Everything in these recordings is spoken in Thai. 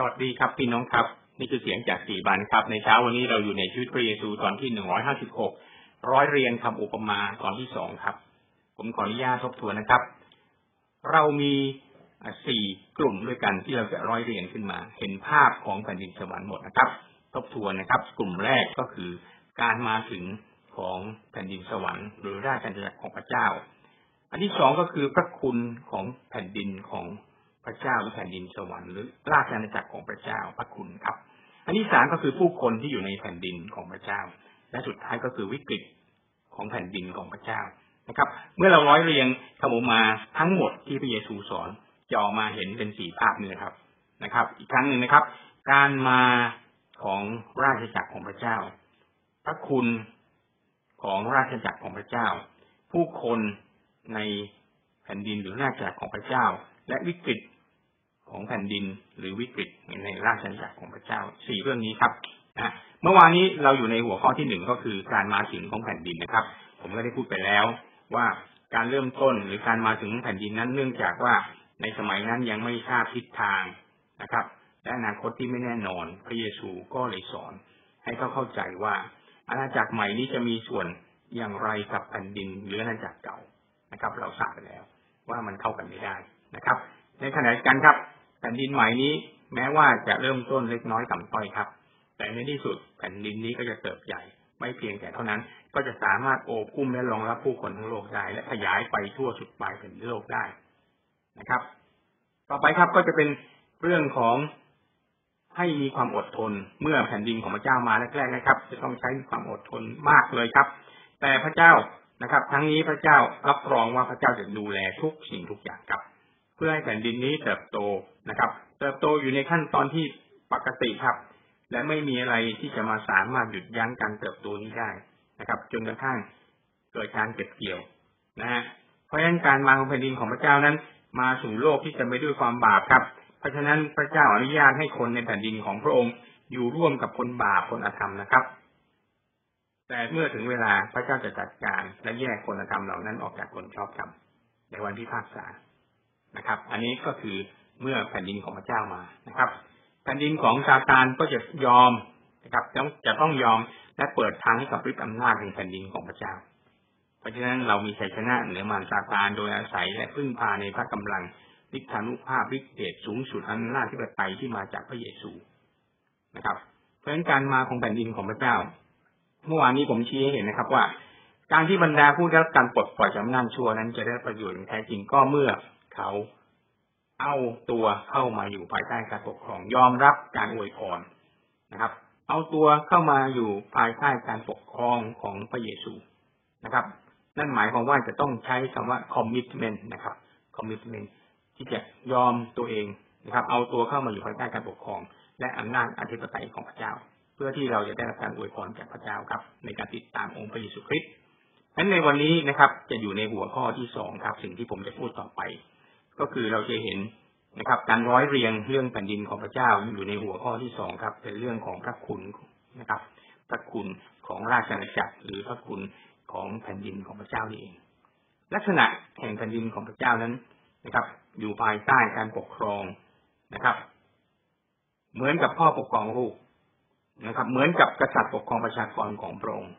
สวัสดีครับพี่น้องครับ นี่คือเสียงจากสี่บันครับ ในเช้าวันนี้เราอยู่ในชีวิตพระเยซูตอนที่หนึ่งร้อยห้าสิบหกร้อยเรียนคำอุปมาตอนที่สองครับ ผมขออนุญาตทบทวนนะครับ เรามีสี่กลุ่มด้วยกันที่เราจะร้อยเรียนขึ้นมา เห็นภาพของแผ่นดินสวรรค์หมดนะครับ ทบทวนนะครับ กลุ่มแรกก็คือการมาถึงของแผ่นดินสวรรค์ หรือราชอาณาจักรของพระเจ้า อันที่สองก็คือพระคุณของแผ่นดินของ ระเจ้าหรือแผ่นดินสวรรค์หรือราชอาณาจักรของพระเจ้าพระคุณครับ อันที่สามก็คือผู้คนที่อยู่ในแผ่นดินของพระเจ้า และสุดท้ายก็คือวิกฤตของแผ่นดินของพระเจ้านะครับ เมื่อเราร้อยเรียงคำออกมาทั้งหมดที่พระเยซูสอนจะออกมาเห็นเป็นสี่ภาพนี้ครับนะครับ อีกครั้งหนึ่งนะครับ การมาของราชจักรของพระเจ้า พระคุณของราชจักรของพระเจ้า ผู้คนในแผ่นดินหรือราชจักรของพระเจ้า และวิกฤต ของแผ่นดินหรือวิกฤตในราชจักรของพระเจ้าสี่เรื่องนี้ครับนะเมื่อวานนี้เราอยู่ในหัวข้อที่หนึ่งก็คือการมาถึงของแผ่นดินนะครับ ผมก็ได้พูดไปแล้วว่าการเริ่มต้นหรือการมาถึงแผ่นดินนั้นเนื่องจากว่าในสมัยนั้นยังไม่ทราบทิศทางนะครับ และอนาคตที่ไม่แน่นอน พระเยซูก็เลยสอน ให้เขาเข้าใจว่า อาณาจักรใหม่นี้จะมีส่วนอย่างไรกับแผ่นดินหรืออาณาจักรเก่านะครับ เราทราบไปแล้วว่ามันเข้ากันไม่ได้นะครับ ในขณะเดียวกันครับ แผ่นดินใหม่นี้แม้ว่าจะเริ่มต้นเล็กน้อยต่ำต้อยครับ แต่ในที่สุดแผ่นดินนี้ก็จะเติบใหญ่ ไม่เพียงแต่เท่านั้น ก็จะสามารถโอบอุ้มและรองรับผู้คนทั้งโลกได้ และขยายไปทั่วสุดปลายแผ่นโลกได้นะครับ ต่อไปครับก็จะเป็นเรื่องของให้มีความอดทนเมื่อแผ่นดินของพระเจ้ามาแรกๆนะครับ จะต้องใช้ความอดทนมากเลยครับ แต่พระเจ้านะครับ ทั้งนี้พระเจ้ารับรองว่าพระเจ้าจะดูแลทุกสิ่งทุกอย่างครับ เพื่อให้แผ่นดินนี้เติบโตนะครับเติบโตอยู่ในขั้นตอนที่ปกติครับ และไม่มีอะไรที่จะมาสามารถหยุดยั้งการเติบโตนี้ได้นะครับ จนกระทั่งเกิดการเก็บเกี่ยวนะฮะเพราะฉะนั้นการมาของแผ่นดินของพระเจ้านั้น มาสู่โลกที่จะไม่ด้วยความบาปครับ เพราะฉะนั้นพระเจ้าอนุญาตให้คนในแผ่นดินของพระองค์อยู่ร่วมกับคนบาปคนอธรรมนะครับ แต่เมื่อถึงเวลาพระเจ้าจะจัดการและแยกคนอธรรมเหล่านั้นออกจากคนชอบธรรมในวันที่ภาคษา นะครับ อันนี้ก็คือเมื่อแผ่นดินของพระเจ้ามานะครับ แผ่นดินของซาตานก็จะยอมนะครับต้องจะต้องยอมและเปิดทางให้กับฤทธิ์อำนาจในแผ่นดินของพระเจ้า เพราะฉะนั้นเรามีชัยชนะเหนือมารซาตานโดยอาศัยและพึ่งพาในพระกำลังฤทธานุภาพฤทธิเดชสูงสุดอำนาจที่ปไตยที่มาจากพระเยซูนะครับ เพราะฉะนั้นการมาของแผ่นดินของพระเจ้า เมื่อวานนี้ผมชี้ให้เห็นนะครับว่า การที่บรรดาผู้ได้รับการปลดปล่อยจากอำนาจชั่วนั้นจะได้ประโยชน์แท้จริงก็เมื่อ เขาเอาตัวเข้ามาอยู่ภายใต้การปกครอง ยอมรับการอวยพรนะครับ เอาตัวเข้ามาอยู่ภายใต้การปกครองของพระเยซูนะครับ นั่นหมายความว่าจะต้องใช้คำว่า commitment นะครับ commitment ที่จะยอมตัวเองนะครับ เอาตัวเข้ามาอยู่ภายใต้การปกครอง และอำนาจอธิปไตยของพระเจ้า เพื่อที่เราจะได้รับการอวยพรจากพระเจ้าครับ ในการติดตามองค์พระเยซูคริสต์นั้นในวันนี้นะครับ จะอยู่ในหัวข้อที่สองครับ สิ่งที่ผมจะพูดต่อไป ก็คือเราจะเห็นนะครับ การร้อยเรียงเรื่องแผ่นดินของพระเจ้าอยู่ในหัวข้อที่สองครับ เป็นเรื่องของพระคุณนะครับ พระคุณของราชอาณาจักรหรือพระคุณของแผ่นดินของพระเจ้านี่เอง ลักษณะแห่งแผ่นดินของพระเจ้านั้นนะครับ อยู่ภายใต้การปกครองนะครับ เหมือนกับพ่อปกครองลูกนะครับ เหมือนกับกษัตริย์ปกครองประชากรของพระองค์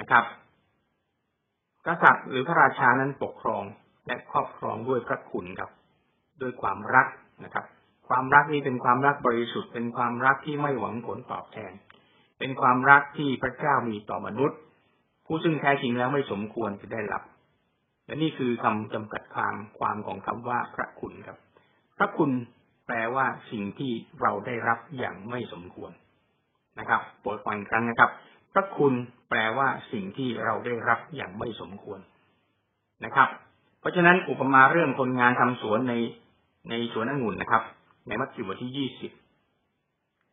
นะครับ กษัตริย์หรือพระราชานั้นปกครอง และครอบครองด้วยพระคุณครับ ด้วยความรักนะครับ ความรักนี้เป็นความรักบริสุทธิ์ เป็นความรักที่ไม่หวังผลตอบแทน เป็นความรักที่พระเจ้ามีต่อมนุษย์ ผู้ซึ่งแท้จริงแล้วไม่สมควรจะได้รับ และนี่คือคำจำกัดความความของคำว่าพระคุณครับ พระคุณแปลว่าสิ่งที่เราได้รับอย่างไม่สมควรนะครับโปรดฟังครั้งนะครับ พระคุณแปลว่าสิ่งที่เราได้รับอย่างไม่สมควรนะครับ ราะฉะนั้นอุปมาเรื่องคนงานทำสวนในในสวนองุ่นนะครับ ในมัทธิวบทที่ยี่สิบ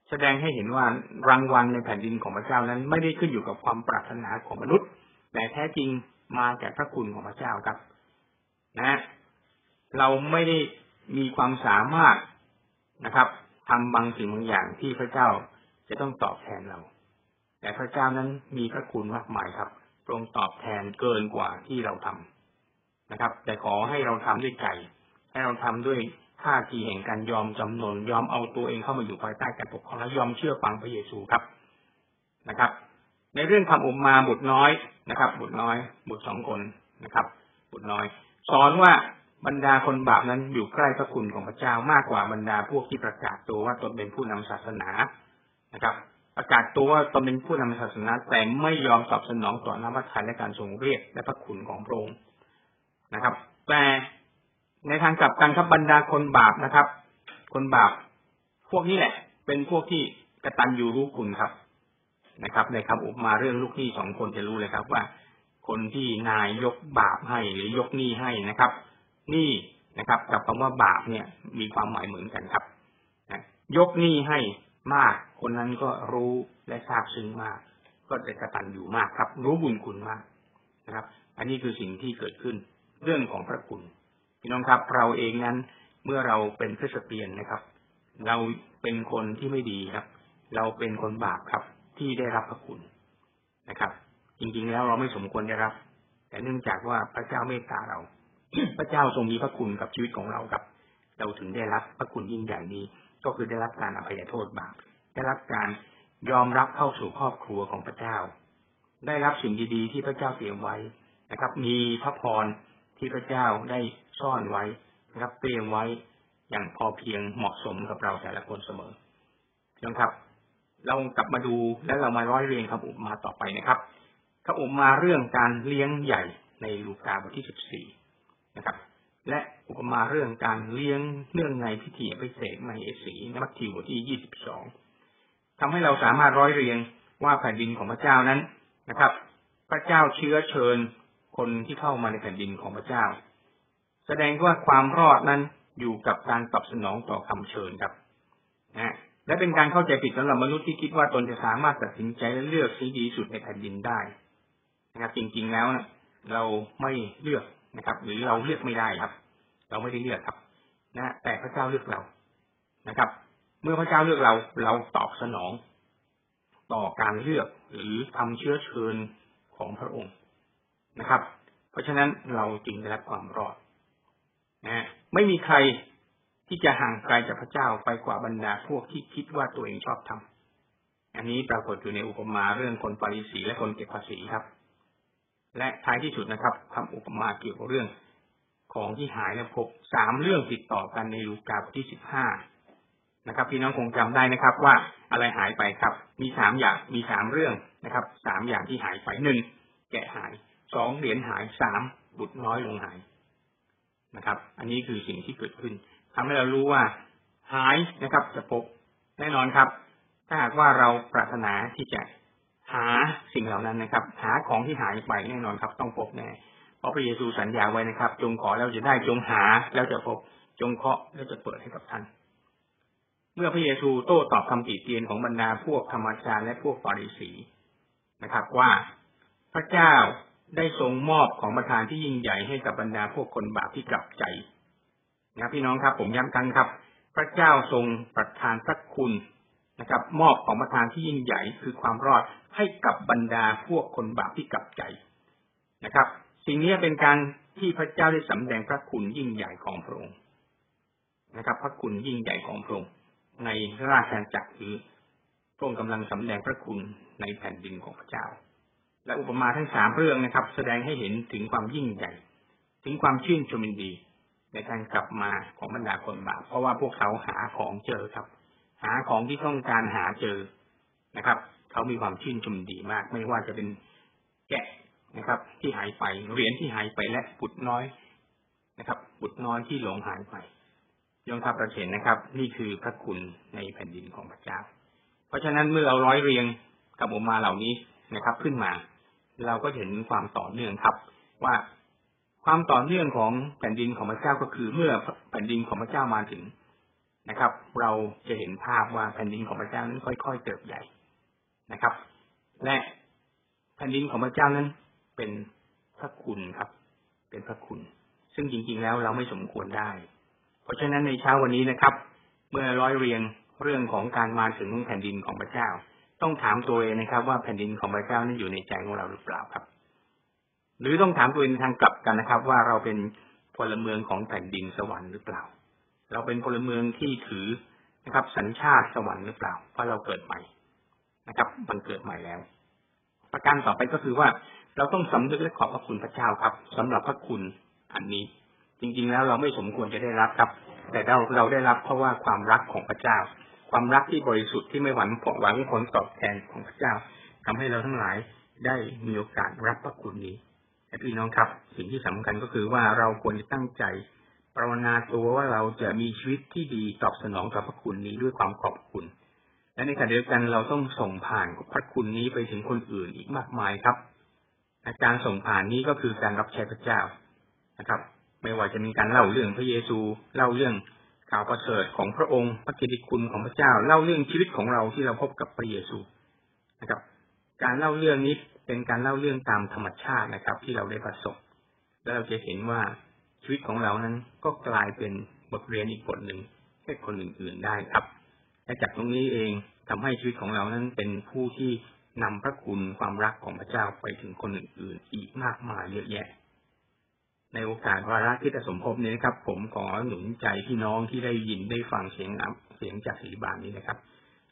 แสดงให้เห็นว่ารางวัลในแผ่นดินของพระเจ้านั้น ไม่ได้ขึ้นอยู่กับความปรารถนาของมนุษย์ แต่แท้จริงมาจากพระคุณของพระเจ้าครับ นะ เราไม่ได้มีความสามารถนะครับทำบางสิ่งบางอย่างที่พระเจ้าจะต้องตอบแทนเรา แต่พระเจ้านั้นมีพระคุณมากมายครับทรงตอบแทนเกินกว่าที่เราทำ นะครับ แต่ขอให้เราทำด้วยใจให้เราทำด้วยท่าทีแห่งการยอมจำนนยอมเอาตัวเองเข้ามาอยู่ภายใต้การปกครองและยอมเชื่อฟังพระเยซูครับนะครับ ในเรื่องคำอุปมาบุตรน้อยนะครับ บุตรน้อย บุตรสองคนนะครับ บุตรน้อย สอนว่าบรรดาคนบาปนั้นอยู่ใกล้พระคุณของพระเจ้ามากกว่าบรรดาพวกที่ประกาศตัวว่าตนเป็นผู้นำศาสนานะครับ ประกาศตัวว่าตนเป็นผู้นำศาสนาแต่ไม่ยอมตอบสนองต่อน้ำพระทัยและการทรงเรียกและพระคุณของพระองค์ นะครับ แต่ในทางกลับกันครับบรรดาคนบาปนะครับ คนบาปพวกนี้แหละ เป็นพวกที่กระตันอยู่รู้คุณครับนะครับ ในคำอุปมาเรื่องลูกหนี้สองคนจะรู้เลยครับ ว่า คนที่นายยกบาปให้หรือยกหนี้ให้นะครับหนี้นะครับ กับคำว่าบาปเนี่ย มีความหมายเหมือนกันครับยกหนี้ให้มาก คนนั้นก็รู้และทราบซึ้งมาก ก็จะกระตันอยู่มากครับ รู้บุญคุณมากนะครับ อันนี้คือสิ่งที่เกิดขึ้น เรื่องของพระคุณพี่น้องครับ เราเองนั้นเมื่อเราเป็นคริสเตียนนะครับ เราเป็นคนที่ไม่ดีครับ เราเป็นคนบาปครับ ที่ได้รับพระคุณนะครับ จริงๆแล้วเราไม่สมควรได้รับ แต่เนื่องจากว่าพระเจ้าเมตตาเรา พระเจ้าทรงมีพระคุณกับชีวิตของเราครับ เราถึงได้รับพระคุณยิ่งใหญ่นี้ ก็คือได้รับการอภัยโทษบาปได้รับการยอมรับเข้าสู่ครอบครัวของพระเจ้า ได้รับสิ่งดีๆที่พระเจ้าเตรียมไว้นะครับ มีพระพร ที่พระเจ้าได้ซ่อนไว้นะครับเตรียมไว้อย่างพอเพียงเหมาะสมกับเราแต่ละคนเสมอนะครับ เรากลับมาดูและเรามาร้อยเรียงคำอุปมาต่อไปนะครับคำอุปมาเรื่องการเลี้ยงใหญ่ในลูกาบทที่สิบสี่นะครับ และอุปมาเรื่องการเลี้ยงเนื่องในพิธีพิเศษมเหสีนมัทธิวบทที่ยี่สิบสองทำให้เราสามารถร้อยเรียงว่าแผ่นดินของพระเจ้านั้นนะครับ พระเจ้าเชื้อเชิญ คนที่เข้ามาในแผ่นดินของพระเจ้า แสดงว่าความรอดนั้นอยู่กับการตอบสนองต่อคำเชิญครับนะและเป็นการเข้าใจผิดสำหรับมนุษย์ที่คิดว่าตนจะสามารถตัดสินใจและเลือกสิ่งดีสุดในแผ่นดินได้นะครับ จริง ๆแล้วนะเราไม่เลือกนะครับ หรือเราเลือกไม่ได้ครับ เราไม่ได้เลือกครับ นะ แต่พระเจ้าเลือกเรานะครับ เมื่อพระเจ้าเลือกเราเราตอบสนอง ต่อการเลือกหรือทำเชื้อเชิญของพระองค์ นะครับ เพราะฉะนั้นเราจึงได้รับความรอดนะไม่มีใครที่จะห่างไกลจากพระเจ้าไปกว่าบรรดาพวกที่คิดว่าตัวเองชอบทำอันนี้ปรากฏอยู่ในอุปมาเรื่องคนปาริสีและคนเก็บภาษีครับ และท้ายที่สุดนะครับคำอุปมาเกี่ยวกับเรื่องของที่หายและพบสามเรื่องติดต่อกันในลูกาบทที่สิบห้านะครับ พี่น้องคงจำได้นะครับ ว่าอะไรหายไปครับ มีสามอย่างมีสามเรื่องนะครับสามอย่างที่หายไปหนึ่งแกะหาย สองเหรียญหายสามบุตรน้อยลงหายนะครับ อันนี้คือสิ่งที่เกิดขึ้นทำให้เรารู้ว่าหายนะครับจะพบแน่นอนครับ ถ้าหากว่าเราปรารถนาที่จะหาสิ่งเหล่านั้นนะครับ หาของที่หายไปแน่นอนครับ ต้องพบแน่เพราะพระเยซูสัญญาไว้นะครับ จงขอแล้วจะได้จงหาแล้วจะพบจงเคาะแล้วจะเปิดให้กับท่าน เมื่อพระเยซูโต้ตอบคำติเตียนของบรรดาพวกธรรมชาติและพวกฟาริสีนะครับ ว่าพระเจ้า ได้ทรงมอบของประทานที่ยิ่งใหญ่ให้กับบรรดาพวกคนบาปที่กลับใจนะพี่น้องครับผมย้ำกันครับ พระเจ้าทรงประทานพระคุณนะครับ มอบของประทานที่ยิ่งใหญ่คือความรอดให้กับบรรดาพวกคนบาปที่กลับใจนะครับ สิ่งนี้เป็นการที่พระเจ้าได้สำแดงพระคุณยิ่งใหญ่ของพระองค์นะครับ พระคุณยิ่งใหญ่ของพระองค์ในราชอาณาจักรหรือพระองค์กำลังสำแดงพระคุณในแผ่นดินของพระเจ้า และอุปมาทั้งสามเรื่องนะครับ แสดงให้เห็นถึงความยิ่งใหญ่ ถึงความชื่นชมยินดี ในการกลับมาของบรรดาคนบาปเพราะว่าพวกเขาหาของเจอครับ หาของที่ต้องการหาเจอนะครับ เขามีความชื่นชมดีมาก ไม่ว่าจะเป็นแกะนะครับ ที่หายไปเหรียญที่หายไปและบุตรน้อยนะครับ บุตรน้อยที่หลงหายไปยองทับประเห็นนะครับ นี่คือพระคุณในแผ่นดินของพระเจ้า เพราะฉะนั้นเมื่อเราร้อยเรียงกับอุมาเหล่านี้นะครับ ขึ้นมา เราก็เห็นความต่อเนื่องครับ ว่าความต่อเนื่องของแผ่นดินของพระเจ้าก็คือเมื่อแผ่นดินของพระเจ้ามาถึงนะครับ เราจะเห็นภาพว่าแผ่นดินของพระเจ้านั้นค่อยๆเติบใหญ่นะครับ และแผ่นดินของพระเจ้านั้นเป็นพระคุณครับ เป็นพระคุณ ซึ่งจริงๆแล้วเราไม่สมควรได้ เพราะฉะนั้นในเช้าวันนี้นะครับ เมื่อร้อยเรียงเรื่องของการมาถึงแผ่นดินของพระเจ้า ต้องถามตัวเองนะครับ ว่าแผ่นดินของพระเจ้านั้นอยู่ในใจของเราหรือเปล่าครับ หรือต้องถามตัวเองทางกลับกันนะครับ ว่าเราเป็นพลเมืองของแผ่นดินสวรรค์หรือเปล่า เราเป็นพลเมืองที่ถือนะครับ สัญชาติสวรรค์หรือเปล่าเพราะเราเกิดใหม่นะครับ มันเกิดใหม่แล้ว ประการต่อไปก็คือว่าเราต้องสำนึกและขอบพระคุณพระเจ้าครับสำหรับพระคุณอันนี้ จริง ๆ แล้วเราไม่สมควรจะได้รับครับ แต่เราเราได้รับเพราะว่าความรักของพระเจ้า ความรักที่บริสุทธิ์ที่ไม่หวังผลหวังผลตอบแทนของพระเจ้าทำให้เราทั้งหลายได้มีโอกาสรับพระคุณนี้แต่พี่น้องครับ สิ่งที่สำคัญก็คือว่าเราควรจะตั้งใจภาวนาตัวว่าเราจะมีชีวิตที่ดีตอบสนองต่อพระคุณนี้ด้วยความขอบคุณ และในขณะเดียวกันเราต้องส่งผ่านพระคุณนี้ไปถึงคนอื่นอีกมากมายครับการส่งผ่านนี้ก็คือการรับใช้พระเจ้านะครับ ไม่ว่าจะมีการเล่าเรื่องพระเยซู เล่าเรื่อง ข่าวประเสริฐของพระองค์ พระกิติคุณของพระเจ้า เล่าเรื่องชีวิตของเราที่เราพบกับพระเยซูนะครับ การเล่าเรื่องนี้เป็นการเล่าเรื่องตามธรรมชาตินะครับ ที่เราได้ประสบ แล้วเราจะเห็นว่าชีวิตของเรานั้นก็กลายเป็นบทเรียนอีกบทหนึ่งให้คนอื่นๆได้ครับ และจากตรงนี้เองทำให้ชีวิตของเรานั้นเป็นผู้ที่นำพระคุณความรักของพระเจ้าไปถึงคนอื่นๆ อีกมากมายเยอะแยะ ในโอกาสวาระที่จะสมภพนี้นะครับ ผมขอหนุนใจพี่น้องที่ได้ยินได้ฟังเสียงเสียงจากสีบานนี้นะครับ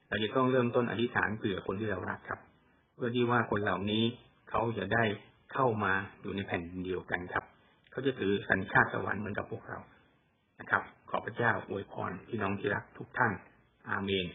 เราจะต้องเริ่มต้นอธิษฐานเผื่อคนที่เรารักครับ เพื่อที่ว่าคนเหล่านี้เขาจะได้เข้ามาอยู่ในแผ่นเดียวกันครับ เขาจะถือสัญชาติสวรรค์เหมือนกับพวกเรานะครับ ขอพระเจ้าอวยพรพี่น้องที่รักทุกท่าน อาเมน